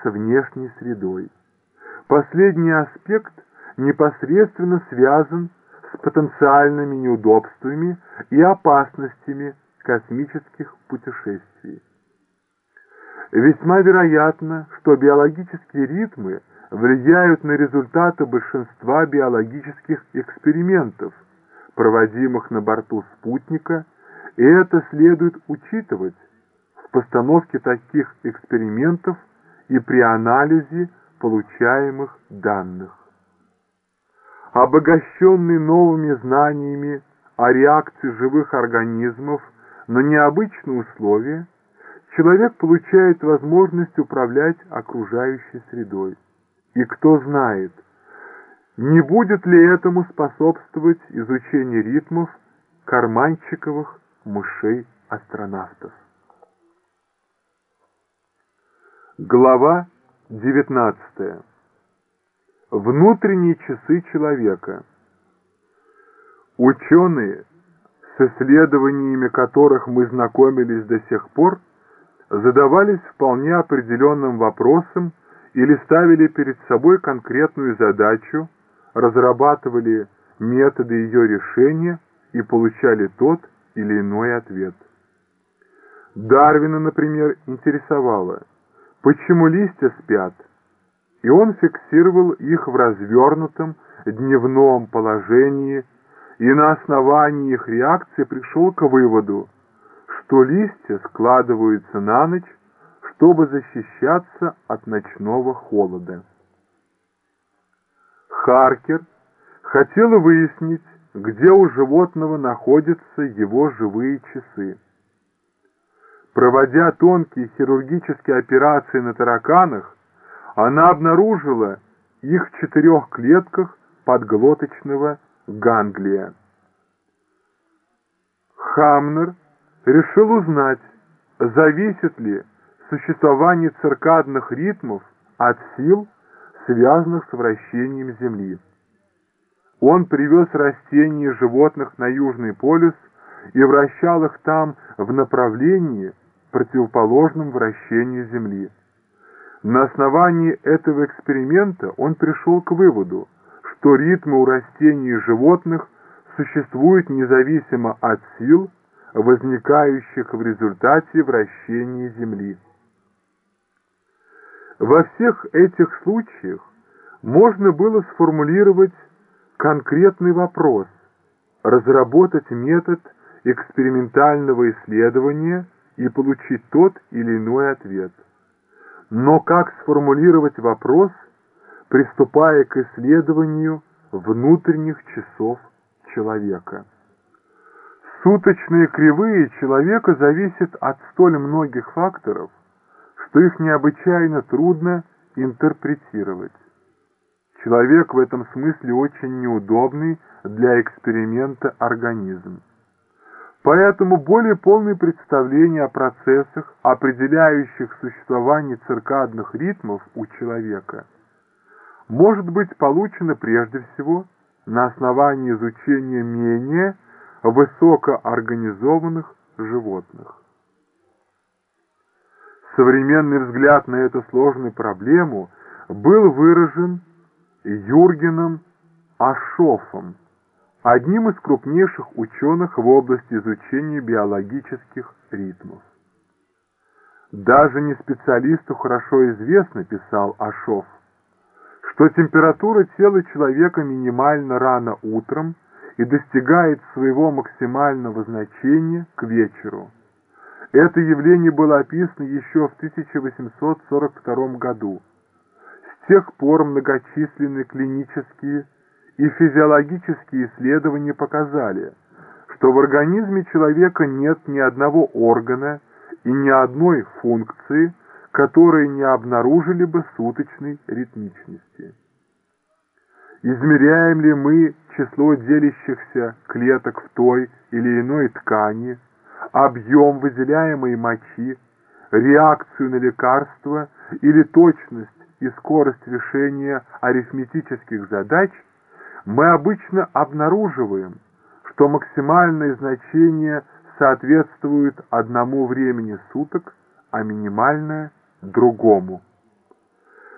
является внешней средой. Последний аспект непосредственно связан с потенциальными неудобствами и опасностями космических путешествий. Весьма вероятно, что биологические ритмы влияют на результаты большинства биологических экспериментов, проводимых на борту спутника, и это следует учитывать в постановке таких экспериментов и при анализе получаемых данных. Обогащенный новыми знаниями о реакции живых организмов на необычные условия, человек получает возможность управлять окружающей средой. И кто знает, не будет ли этому способствовать изучение ритмов карманчиковых мышей-астронавтов. Глава 19. Внутренние часы человека. Ученые, с исследованиями которых мы знакомились до сих пор, задавались вполне определенным вопросом или ставили перед собой конкретную задачу, разрабатывали методы ее решения и получали тот или иной ответ. Дарвина, например, интересовало, почему листья спят, и он фиксировал их в развернутом дневном положении и на основании их реакции пришел к выводу, что листья складываются на ночь, чтобы защищаться от ночного холода. Харкер хотел выяснить, где у животного находятся его живые часы. Проводя тонкие хирургические операции на тараканах, она обнаружила их в четырех клетках подглоточного ганглия. Хамнер решил узнать, зависит ли существование циркадных ритмов от сил, связанных с вращением Земли. Он привез растения и животных на Южный полюс и вращал их там в направлении, противоположном вращению Земли. На основании этого эксперимента он пришел к выводу, что ритмы у растений и животных существуют независимо от сил, возникающих в результате вращения Земли. Во всех этих случаях можно было сформулировать конкретный вопрос, разработать метод экспериментального исследования и получить тот или иной ответ. Но как сформулировать вопрос, приступая к исследованию внутренних часов человека? Суточные кривые человека зависят от столь многих факторов, что их необычайно трудно интерпретировать. Человек в этом смысле очень неудобный для эксперимента организм. Поэтому более полное представление о процессах, определяющих существование циркадных ритмов у человека, может быть получено прежде всего на основании изучения менее высокоорганизованных животных. Современный взгляд на эту сложную проблему был выражен Юргеном Ашофом, одним из крупнейших ученых в области изучения биологических ритмов. Даже не специалисту хорошо известно, писал Ашов, что температура тела человека минимально рано утром и достигает своего максимального значения к вечеру. Это явление было описано еще в 1842 году с тех пор многочисленные клинические и физиологические исследования показали, что в организме человека нет ни одного органа и ни одной функции, которые не обнаружили бы суточной ритмичности. Измеряем ли мы число делящихся клеток в той или иной ткани, объем выделяемой мочи, реакцию на лекарства или точность и скорость решения арифметических задач, мы обычно обнаруживаем, что максимальное значение соответствует одному времени суток, а минимальное – другому.